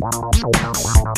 Wow.